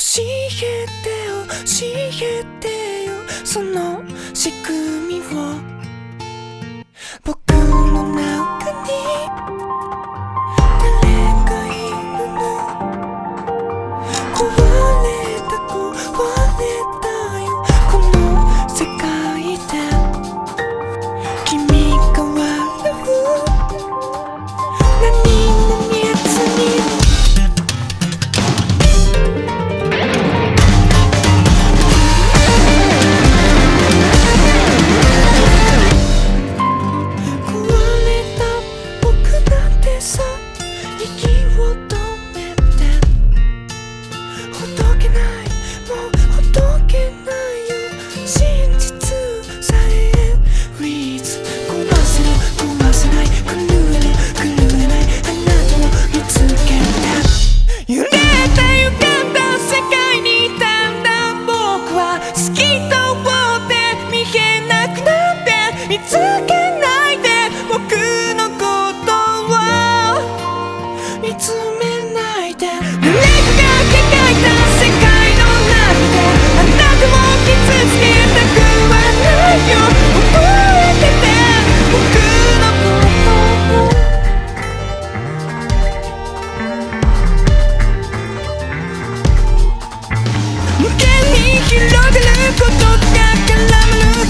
教えてよ。教えてよ。その仕組みを。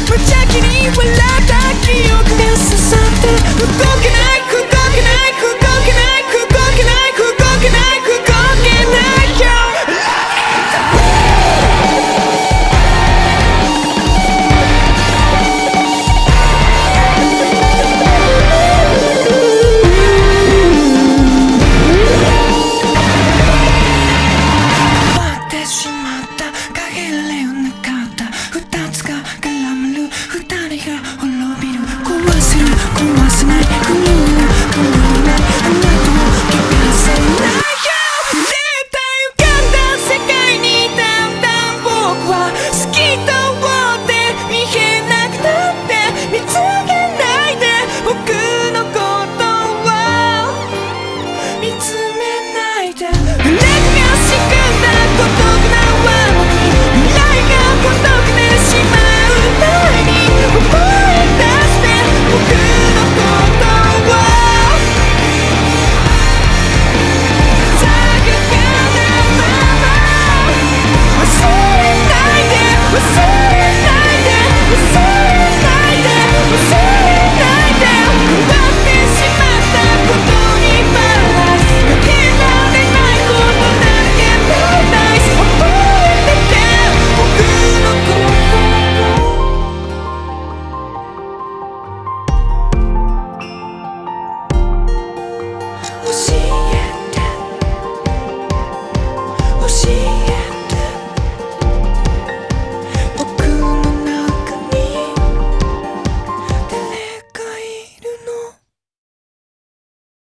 protect and with love. 心。